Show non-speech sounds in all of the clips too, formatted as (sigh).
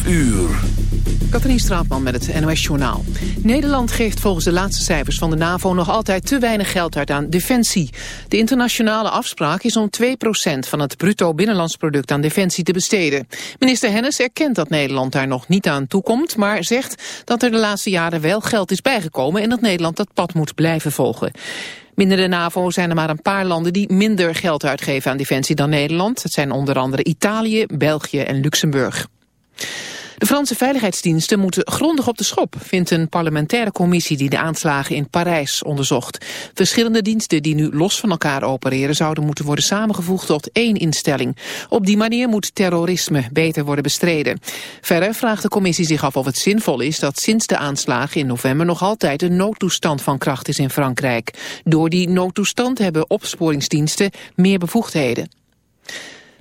12 uur. Katrien Straatman met het NOS Journaal. Nederland geeft volgens de laatste cijfers van de NAVO nog altijd te weinig geld uit aan defensie. De internationale afspraak is om 2% van het bruto binnenlands product aan defensie te besteden. Minister Hennis erkent dat Nederland daar nog niet aan toekomt, maar zegt dat er de laatste jaren wel geld is bijgekomen en dat Nederland dat pad moet blijven volgen. Binnen de NAVO zijn er maar een paar landen die minder geld uitgeven aan defensie dan Nederland. Het zijn onder andere Italië, België en Luxemburg. De Franse veiligheidsdiensten moeten grondig op de schop, vindt een parlementaire commissie die de aanslagen in Parijs onderzocht. Verschillende diensten die nu los van elkaar opereren zouden moeten worden samengevoegd tot één instelling. Op die manier moet terrorisme beter worden bestreden. Verder vraagt de commissie zich af of het zinvol is dat sinds de aanslagen in november nog altijd een noodtoestand van kracht is in Frankrijk. Door die noodtoestand hebben opsporingsdiensten meer bevoegdheden.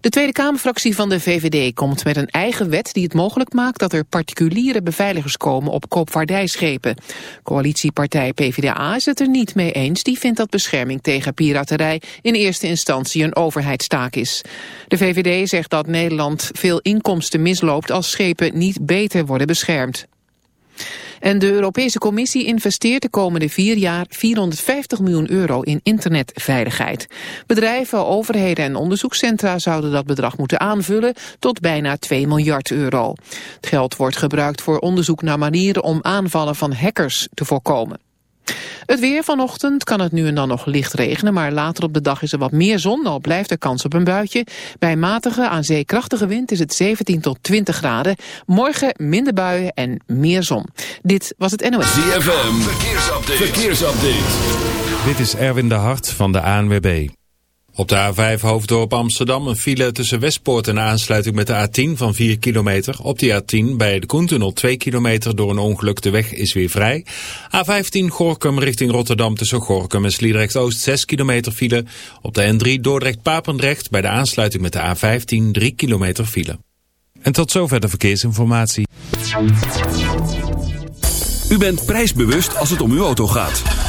De Tweede Kamerfractie van de VVD komt met een eigen wet die het mogelijk maakt dat er particuliere beveiligers komen op koopvaardijschepen. Coalitiepartij PvdA is het er niet mee eens. Die vindt dat bescherming tegen piraterij in eerste instantie een overheidstaak is. De VVD zegt dat Nederland veel inkomsten misloopt als schepen niet beter worden beschermd. En de Europese Commissie investeert de komende vier jaar 450 miljoen euro in internetveiligheid. Bedrijven, overheden en onderzoekscentra zouden dat bedrag moeten aanvullen tot bijna 2 miljard euro. Het geld wordt gebruikt voor onderzoek naar manieren om aanvallen van hackers te voorkomen. Het weer vanochtend kan het nu en dan nog licht regenen, maar later op de dag is er wat meer zon, al blijft er kans op een buitje. Bij matige, aan zee krachtige wind is het 17 tot 20 graden. Morgen minder buien en meer zon. Dit was het NOS. ZFM, verkeersupdate. verkeersupdate. Dit is Erwin de Hart van de ANWB. Op de A5 Hoofddorp Amsterdam een file tussen Westpoort en aansluiting met de A10 van 4 kilometer. Op die A10 bij de Koentunnel 2 kilometer door een ongeluk. De weg is weer vrij. A15 Gorkum richting Rotterdam tussen Gorkum en Sliedrecht Oost 6 kilometer file. Op de N3 Dordrecht-Papendrecht bij de aansluiting met de A15 3 kilometer file. En tot zover de verkeersinformatie. U bent prijsbewust als het om uw auto gaat.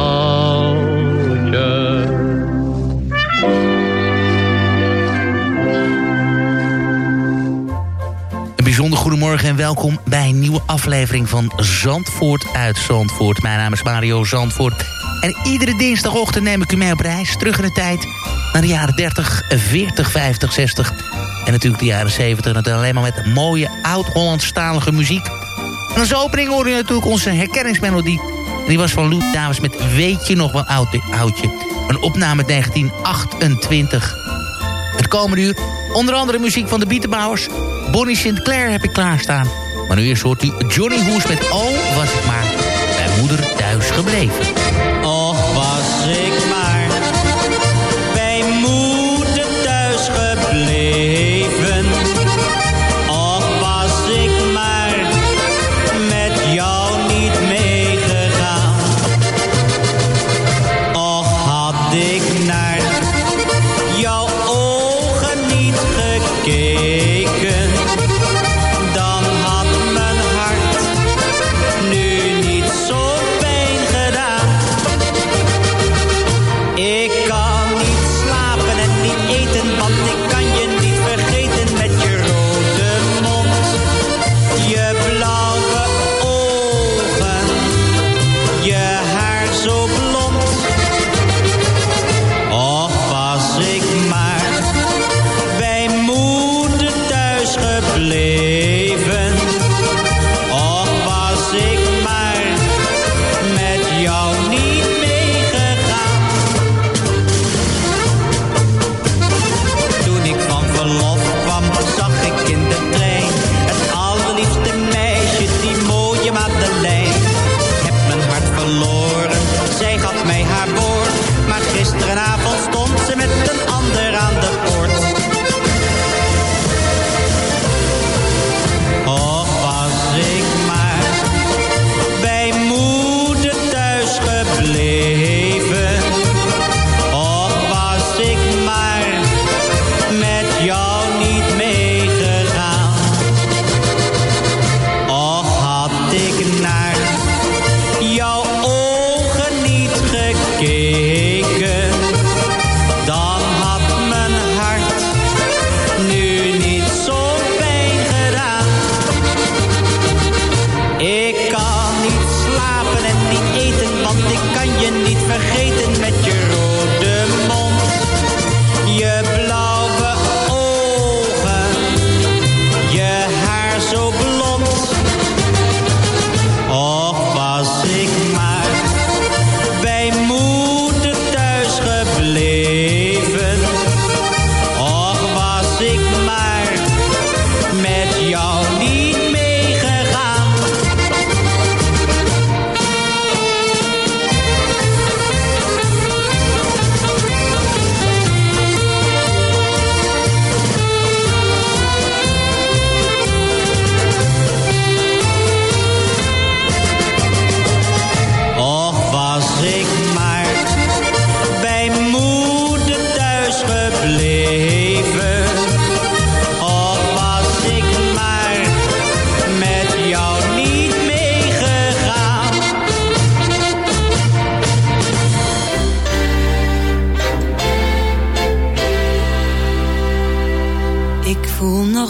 Goedemorgen en welkom bij een nieuwe aflevering van Zandvoort uit Zandvoort. Mijn naam is Mario Zandvoort. En iedere dinsdagochtend neem ik u mee op reis. Terug in de tijd naar de jaren 30, 40, 50, 60. En natuurlijk de jaren 70. En dat alleen maar met mooie oud-Hollandstalige muziek. En als opening hoor je natuurlijk onze herkenningsmelodie. En die was van Lou Davis met Weet je nog wel oud, oudje. Een opname uit 1928. Het komende uur onder andere muziek van de Bietenbouwers. Bonnie Sinclair heb ik klaarstaan. Maar nu eerst hoort u Johnny Hoes met Oh, was ik maar bij moeder thuis gebleven.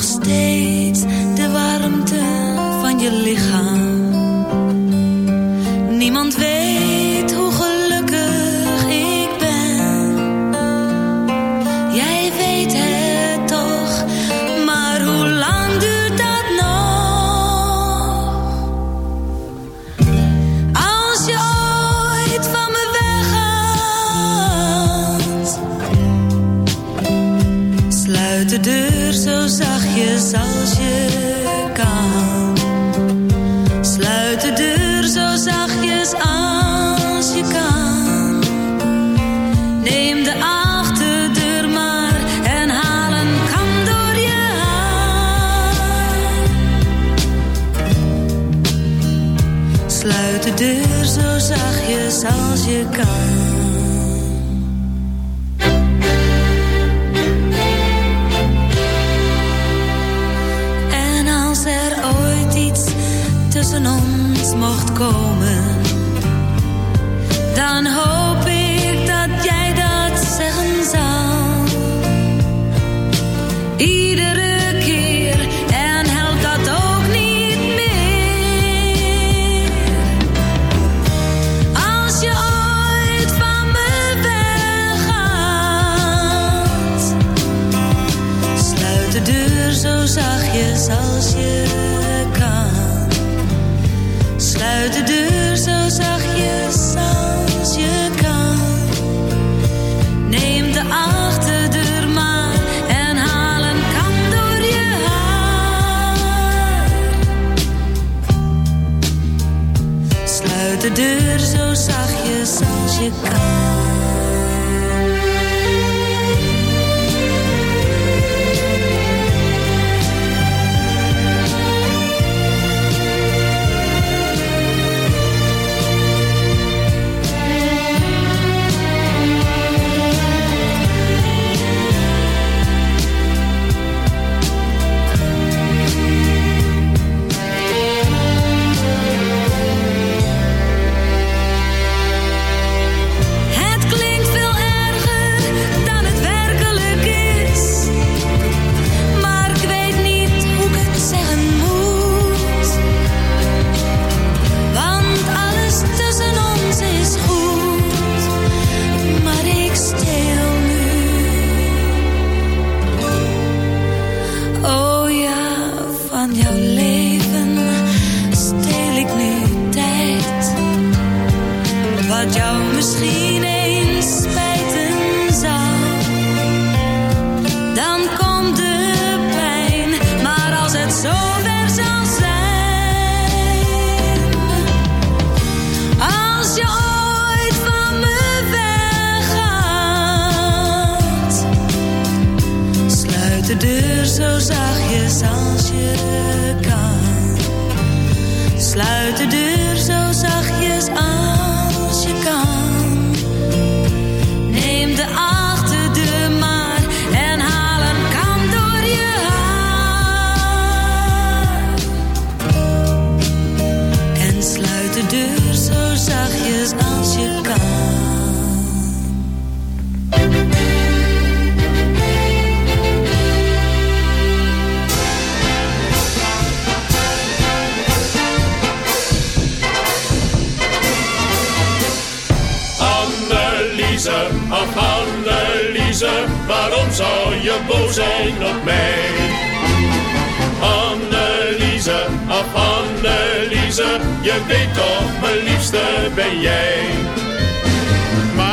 nog steeds de warmte van je lichaam. de deur zo zachtjes als je kan. Boos zijn op mij? Anneliese, ach Anneliese, je weet toch, mijn liefste ben jij.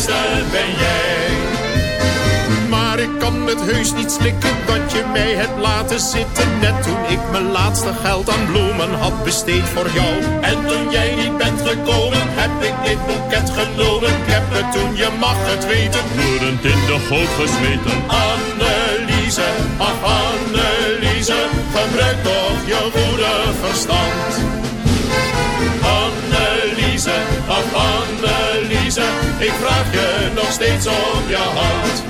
Liefste ben jij. Maar ik kan het heus niet slikken dat je mij hebt laten zitten. Net toen ik mijn laatste geld aan bloemen had besteed voor jou. En toen jij niet bent gekomen, heb ik dit boeket genomen. Ik heb het toen, je mag het weten, Boerend in de goot gesmeten. Anneliese, ach Anneliese, gebruik toch je goede verstand. Ik vraag je nog steeds om je hand.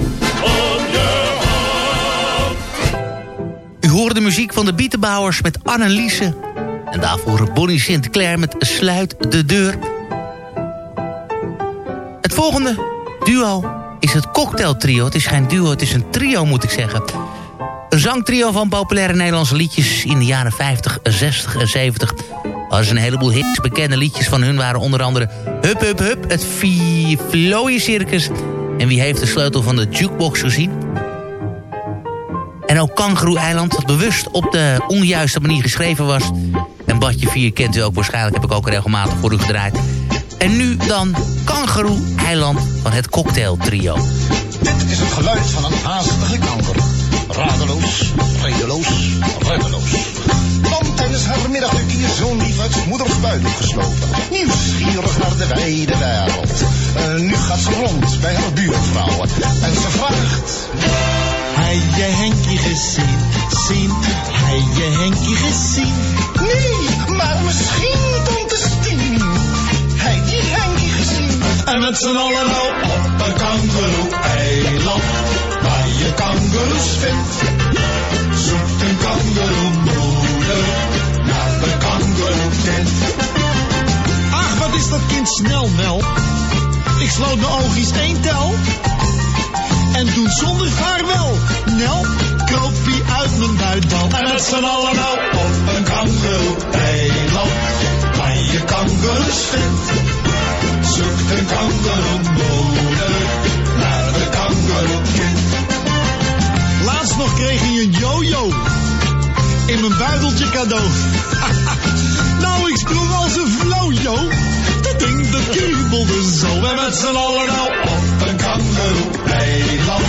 Om je hand. U hoorde de muziek van de Bietenbouwers met Anneliese. En daarvoor Bonnie Sinclair met Sluit de Deur. Het volgende duo is het Cocktail Trio. Het is geen duo, het is een trio moet ik zeggen. Een zangtrio van populaire Nederlandse liedjes in de jaren 50, 60 en 70. Er zijn een heleboel hits. Bekende liedjes van hun waren onder andere Hup Hup Hup, het Floye Circus... en Wie heeft de sleutel van de jukebox gezien? En ook Kangaroo-eiland, dat bewust op de onjuiste manier geschreven was. En Badje 4 kent u ook waarschijnlijk, heb ik ook regelmatig voor u gedraaid. En nu dan Kangaroo-eiland van het Cocktail Trio. Dit is het geluid van een haastige kanker. Radeloos, redeloos, reddeloos. Want tijdens haar middagduk hier zo'n lief uit moeders buik geslopen. Nieuwsgierig naar de wijde wereld. Eh, nu gaat ze rond bij haar buurvrouwen. En ze vraagt... Hij je Henkie gezien, zien, hij je Henkie gezien. Nee, maar misschien tante Stien. Hij die Henkie gezien. En met z'n allen nou op een kangeroe-eiland, je kangeroes vindt. Zoekt een kangeroemoeder naar de kangeroekind. Ach, wat is dat kind snel, Mel. Ik sloot mijn oogjes één tel. En toen zonder vaarwel, Nel, kroop hij uit mijn buitbal. En met z'n allen nou op een kangeroe-eiland, waar je kangeroes vindt. Zoekt een kangeroemoeder naar de kangeroekind. Nog kreeg hij een jojo in mijn buideltje cadeau. (laughs) nou, ik sprong als een flojo. Dat ding dat kriebelde zo. En met z'n allen nou op een kangeroe-eiland.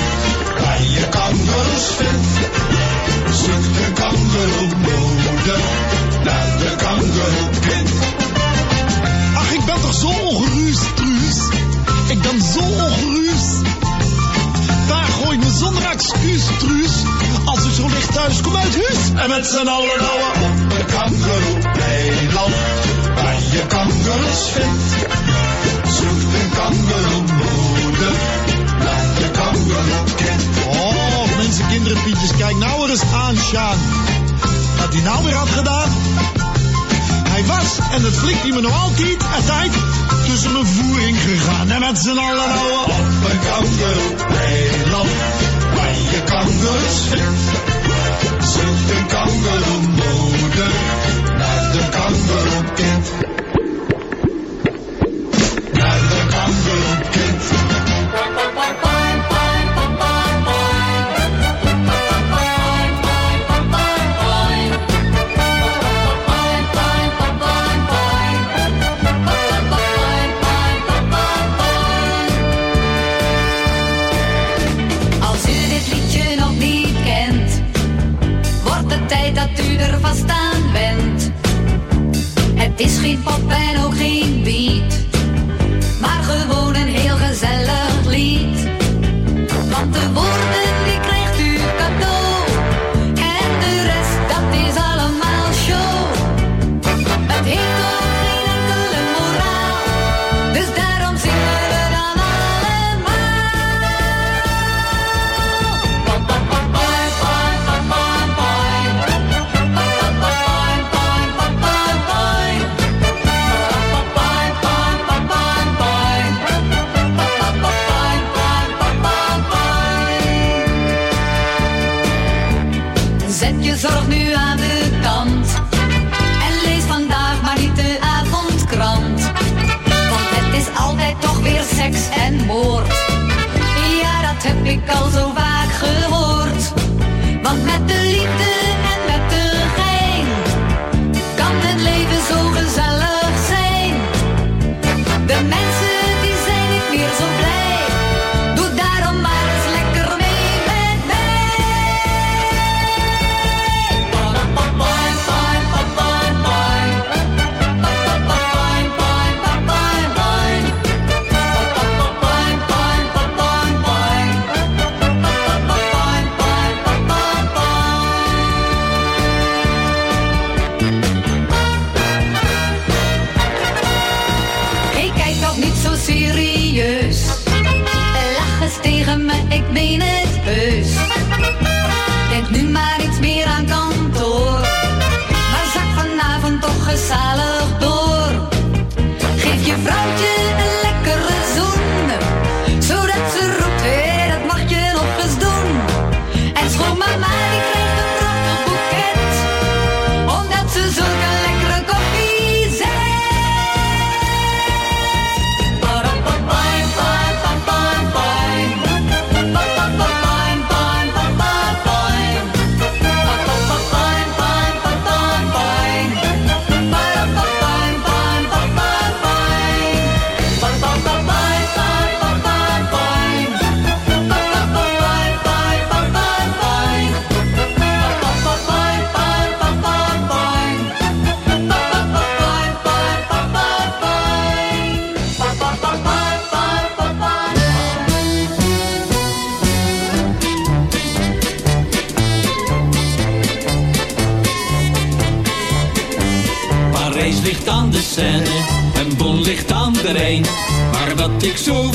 Waar je kangeroes vindt. Zoekt een kangeroemoeder naar de kangeroekind. Ach, ik ben toch zo ongerust, Truus. Ik ben zo ongerust. Daar gooi me zonder excuus, truus. Als ik zo licht thuis, kom uit huis. En met z'n allen nou op de kangeroe Nederland. Waar je kangeroes vindt. Zoek een kangeroemoeder. Laat je kangeroekind. Oh, mensen, kinderen, pietjes, kijk nou er eens aan, Sjaan. Wat die nou weer had gedaan? was, en het flikt me nog altijd, tijd tussen mijn voering gegaan. En met z'n allen ouwe op een koude land waar je kangoes zoekt een kangeroemoeder naar de kangeroekind.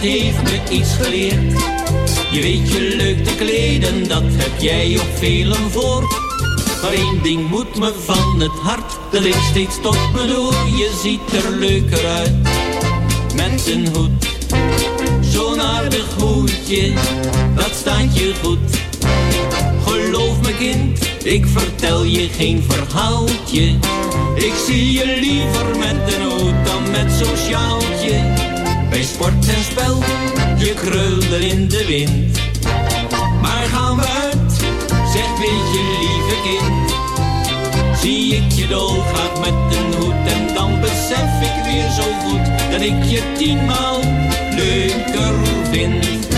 heeft me iets geleerd. Je weet je leuk te kleden, dat heb jij op velen voor. Maar één ding moet me van het hart, dat ik steeds tot me door. Je ziet er leuker uit, met een hoed. Zo'n aardig hoedje, dat staat je goed. Geloof me kind, ik vertel je geen verhaaltje. Ik zie je liever met een hoed dan met zo'n sjaaltje bij sport en spel, je krulde in de wind. Maar gaan we uit, zeg weet je lieve kind. Zie ik je dolgraag met een hoed en dan besef ik weer zo goed dat ik je tienmaal leuker vind.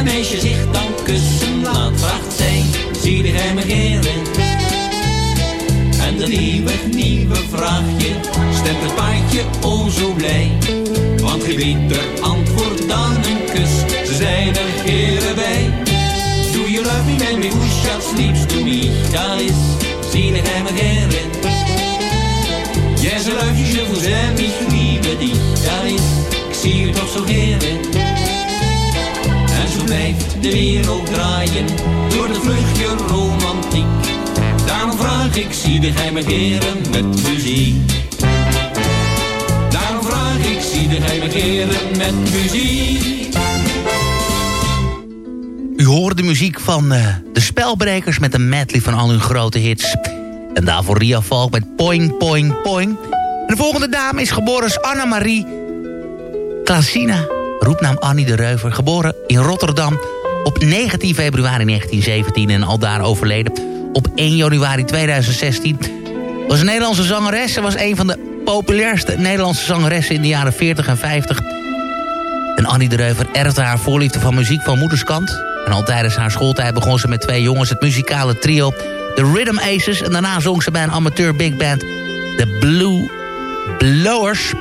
Natte meisje zich dan kussen laat, vraagt zij, zie hij me heren? En dat nieuwe, nieuwe vraagje stemt het paardje o zo blij. Want geen beter antwoord dan een kus, ze zijn er heren bij. Do you love me, baby, who shall sleeps to me? Dat is, zie hij me heren? Yes, I love you, je vous aime, ich dich. Dat is, ik zie je toch zo heren. Blijft de wereld draaien door de vluchtje romantiek. Daarom vraag ik, zie de geheime heren met muziek. Daarom vraag ik, zie de geheime heren met muziek. U hoort de muziek van eh, de Spelbrekers met een medley van al hun grote hits. En daarvoor Ria Valk met Poing Poing Poing. En de volgende dame is geboren als Annemarie Klasina. Roepnaam Annie de Reuver. Geboren in Rotterdam op 19 februari 1917 en al daar overleden op 1 januari 2016. Was een Nederlandse zangeres. Ze was een van de populairste Nederlandse zangeressen in de jaren 40 en 50. En Annie de Reuver erfde haar voorliefde van muziek van moederskant. En al tijdens haar schooltijd begon ze met twee jongens het muzikale trio The Rhythm Aces. En daarna zong ze bij een amateur big band The Blue Blowers.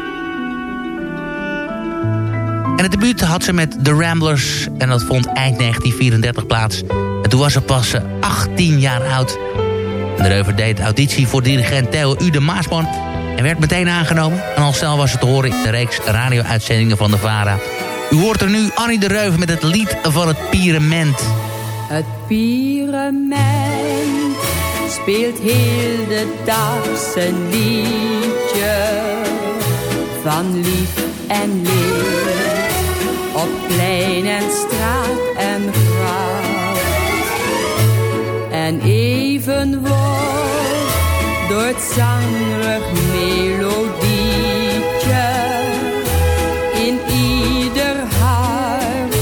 En het debuut had ze met The Ramblers. En dat vond eind 1934 plaats. En toen was ze pas eh, 18 jaar oud. En de Reuver deed auditie voor dirigent Theo Ude Maasman. En werd meteen aangenomen. En al snel was het te horen in de reeks radio-uitzendingen van de VARA. U hoort er nu Annie de Reuver met het lied van het Pirement. Het Pirement speelt heel de dag zijn liedje van lief en leed. Op plein en straat en gracht. En even wordt door het zangrig melodietje in ieder hart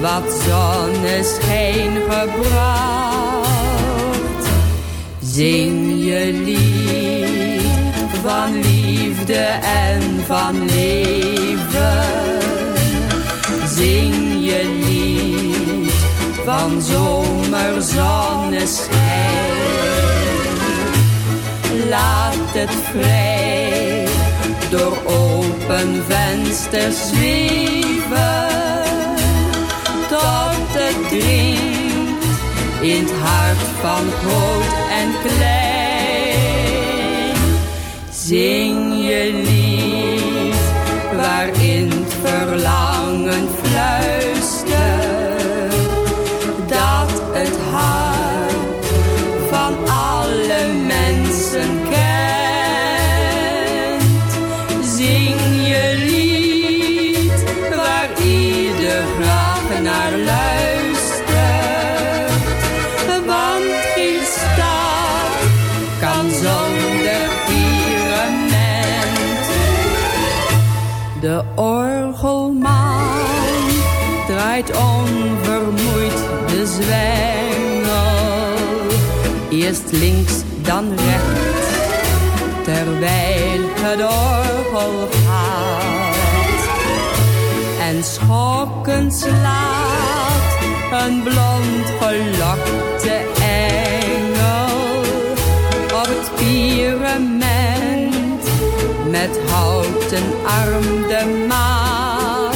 wat zonneschijn gebracht. Zing je lied van liefde en van leven. Zing je lied van zomerzonneschijn. Laat het vrij door open vensters zweven. Tot het dringt in het hart van groot en klein. Zing je het verlangen fluistert. Dat het hart van alle mensen kent. Zing je lied waar ieder graag naar luistert. Want geen stad kan zonder pirament. De orgelman draait onvermoeid de zwengel. Eerst links, dan rechts, terwijl het orgel gaat. En schokkend slaat een blond gelokte engel op het pirament met houten arm de maat.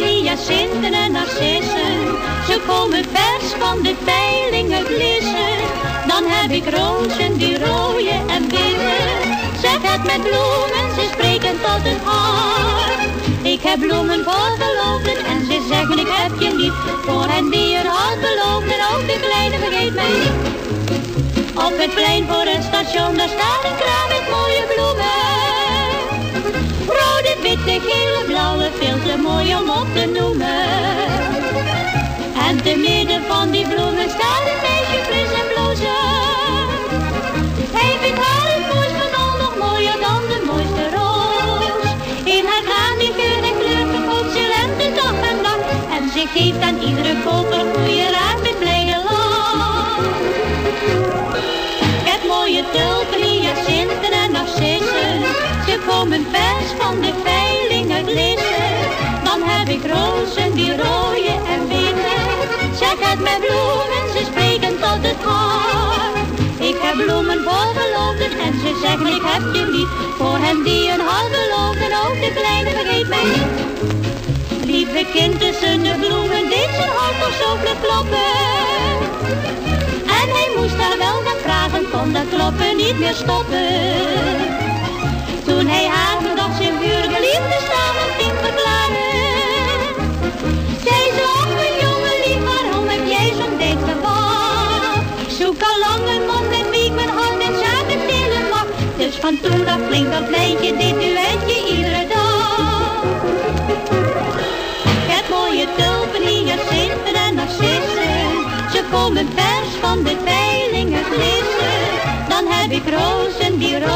Hyacinten en narcissen. Ze komen vers van de peilingen blissen. Dan heb ik rozen die rooien en witte. Zeg het met bloemen, ze spreken tot het hart. Ik heb bloemen voor geloofden en ze zeggen ik heb je lief. Voor hen die er hart beloofden, ook de kleine vergeet mij niet. Op het plein voor het station, daar staat een kraam met mooie bloemen. Witte, gele, blauwe, veel te mooi om op te noemen. En te midden van die bloemen staat een meisje fris en blozen. Hij vindt haar het mooist van al nog mooier dan de mooiste roos. In haar graan die geur en kleur verkoopt ze lente dag en nacht. En ze geeft aan iedere koper goede raad met blijde lach. Heb mooie tulpen, hyacinten en narcissen. Ze komen vers van de rozen die rooien en witte. Zeg het met bloemen, ze spreken tot het hart. Ik heb bloemen voor geloofden en ze zeggen ik heb je lief. Voor hen die een hart beloofden, ook de kleine vergeet mij niet. Lieve kind tussen de bloemen, deed zijn hart toch zo kloppen. En hij moest haar wel gaan vragen, kon dat kloppen niet meer stoppen. Toen hij haar zijn liefde samen ging verklaren. Van toen af klinkt dat lijntje, dit duetje iedere dag. Heb mooie tulpen, hyacinten en narcissen. Ze komen vers van de peilingen glissen. Dan heb ik rozen die rooien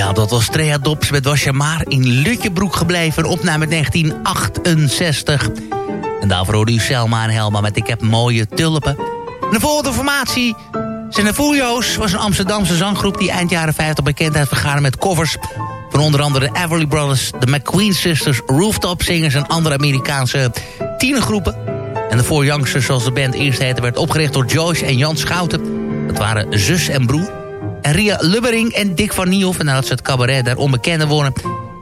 Ja, dat was Trea Dops met Was je maar in Lutjebroek gebleven. Opname uit 1968. En daarvoor hoorde u Selma en Helma met Ik heb mooie tulpen. En de volgende formatie Fuljo's. was een Amsterdamse zanggroep die eind jaren 50 bekendheid vergaarde met covers... van onder andere de Everly Brothers, de McQueen Sisters... Rooftop Singers en andere Amerikaanse tienergroepen. En de Four zoals de band eerst heette... werd opgericht door Joyce en Jan Schouten. Dat waren zus en broer. Ria Lubbering en Dick van Niehoff. En nadat ze het cabaret daar onbekende wonen.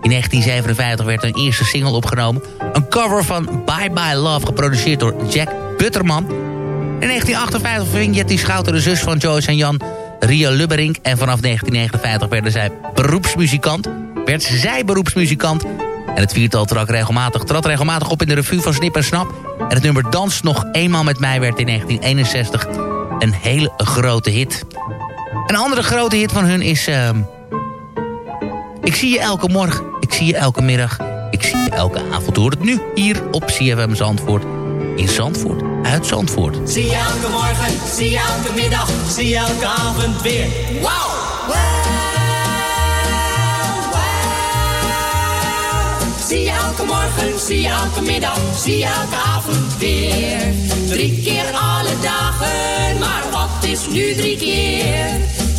In 1957 werd hun eerste single opgenomen. Een cover van Bye Bye Love, geproduceerd door Jack Butterman. In 1958 ving Jetty Schouten de zus van Joyce en Jan, Ria Lubbering. En vanaf 1959 werden zij beroepsmuzikant. Werd zij beroepsmuzikant. En het viertal trad regelmatig, trad regelmatig op in de revue van Snip en Snap. En het nummer Dans nog eenmaal met mij werd in 1961 een hele grote hit. Een andere grote hit van hun is... ehm, ik zie je elke morgen, ik zie je elke middag... ik zie je elke avond. Hoor het nu hier op CFM Zandvoort. In Zandvoort, uit Zandvoort. Zie je elke morgen, zie je elke middag, zie je elke avond weer. Wauw! Zie je elke morgen, zie je elke middag, zie je elke avond weer. Drie keer alle dagen, maar wat is nu drie keer?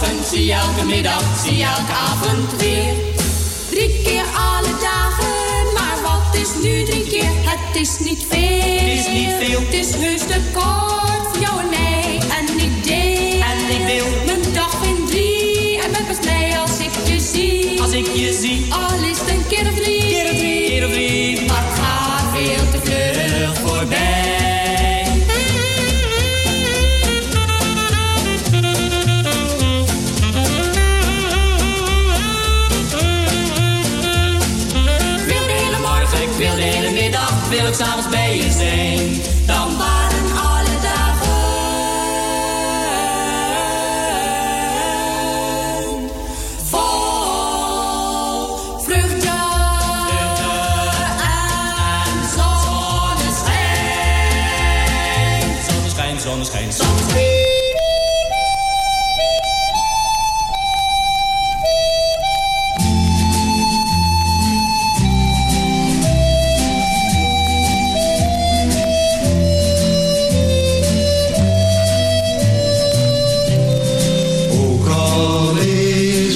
Morgen, zie je elke middag, zie je elke avond weer. Drie keer alle dagen, maar wat is nu drie keer? Het is niet veel. Het is niet veel. Het is heus te kort voor jou en mij. En ik deel. En ik wil. Mijn dag in drie. En ben pas blij als ik je zie. Als ik je zie. Middag, ik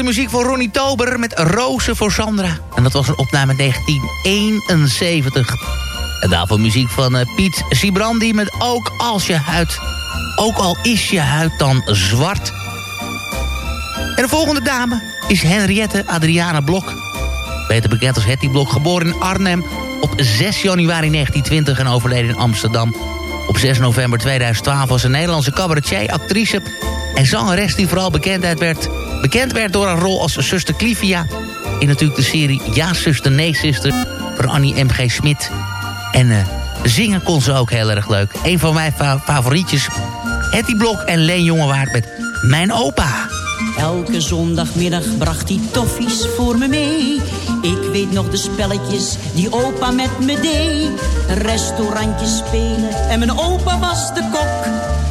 de muziek van Ronnie Tober met Rozen voor Sandra. En dat was een opname 1971. En daarvoor muziek van eh, Piet Sibrandi met Ook als je huid. Ook al is je huid dan zwart. En de volgende dame is Henriette Adriana Blok. Beter bekend als Hetty Blok, geboren in Arnhem op 6 januari 1920 en overleden in Amsterdam. Op 6 november 2012 was een Nederlandse cabaretier, actrice en zangeres die vooral bekend werd, bekend werd door een rol als zuster Clivia... in natuurlijk de serie Ja, zuster, nee, zuster... van Annie M.G. Smit. En uh, zingen kon ze ook heel erg leuk. Een van mijn fa favorietjes, Hetty Blok en Leen Jongewaard met Mijn Opa. Elke zondagmiddag bracht hij toffies voor me mee. Ik weet nog de spelletjes die opa met me deed. Restaurantjes spelen en mijn opa was de kok.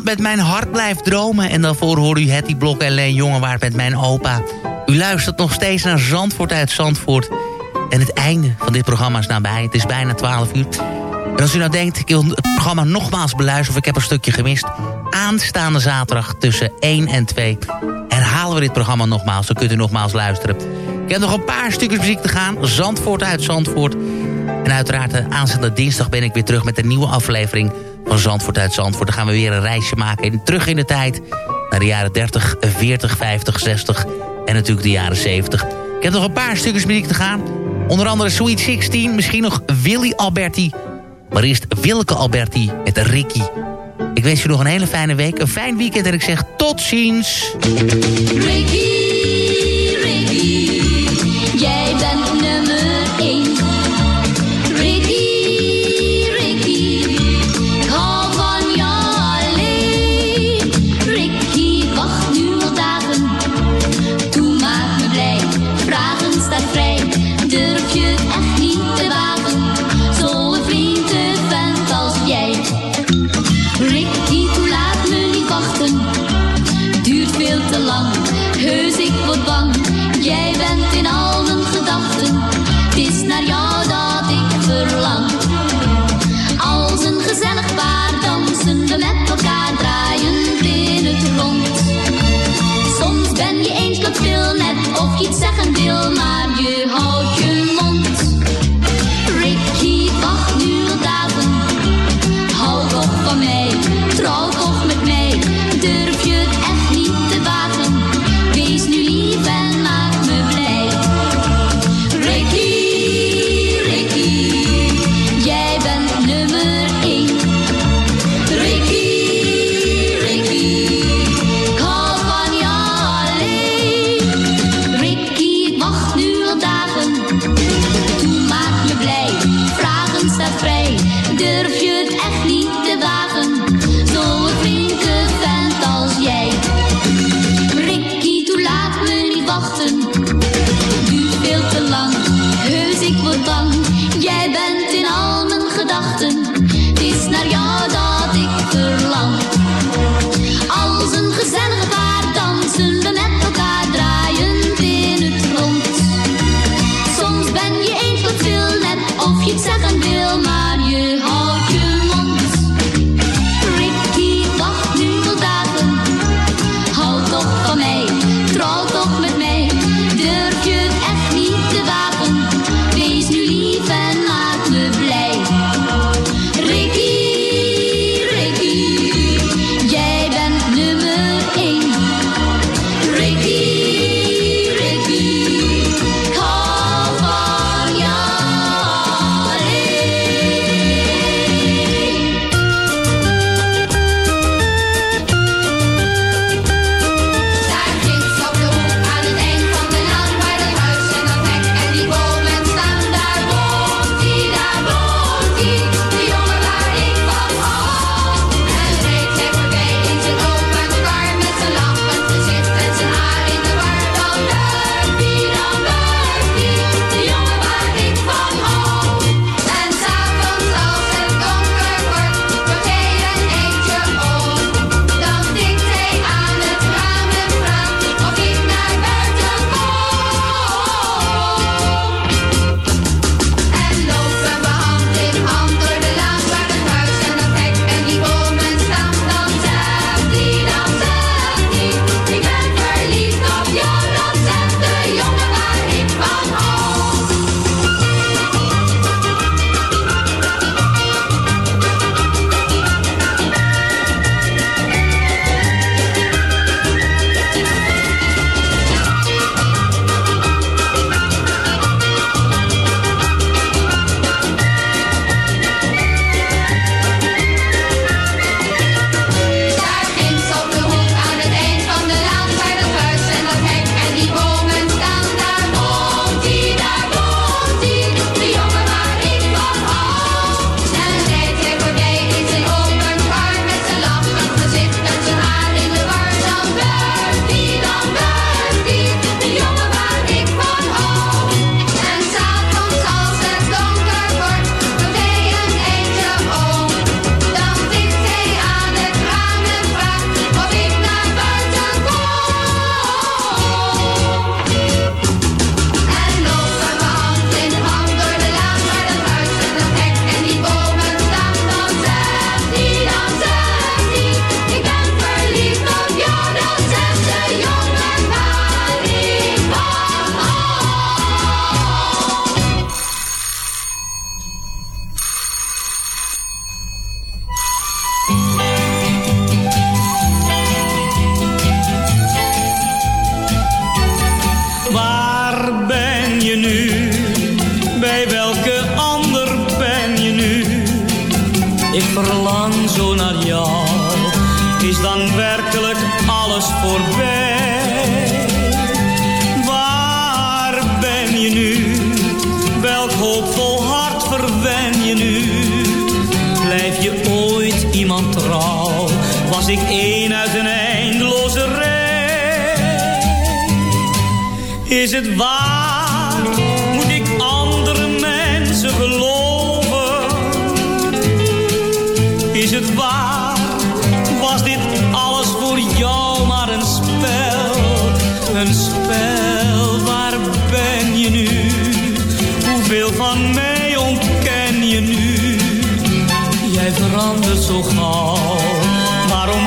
Met mijn hart blijft dromen. En daarvoor hoor u Hetty Blok en Leen Jongewaard met mijn opa. U luistert nog steeds naar Zandvoort uit Zandvoort. En het einde van dit programma is nabij. Het is bijna 12 uur. En als u nou denkt, ik wil het programma nogmaals beluisteren... of ik heb een stukje gemist... aanstaande zaterdag tussen 1 en 2 herhalen we dit programma nogmaals. Dan kunt u nogmaals luisteren. Ik heb nog een paar stukjes muziek te gaan. Zandvoort uit Zandvoort. En uiteraard eh, aanstaande dinsdag ben ik weer terug met een nieuwe aflevering van Zandvoort uit Zandvoort. Dan gaan we weer een reisje maken. terug in de tijd naar de jaren 30, 40, 50, 60 en natuurlijk de jaren 70. Ik heb nog een paar stukjes muziek te gaan. Onder andere Sweet 16, misschien nog Willy Alberti. Maar eerst Wilke Alberti met Ricky. Ik wens je nog een hele fijne week, een fijn weekend en ik zeg tot ziens. Ricky, Ricky, je nu? Blijf je ooit iemand trouw? Was ik een uit een eindloze rij? Is het waar? Moet ik andere mensen geloven? Is het waar? Was dit alles voor jou maar een spel? Een spel? Zo gauw. Waarom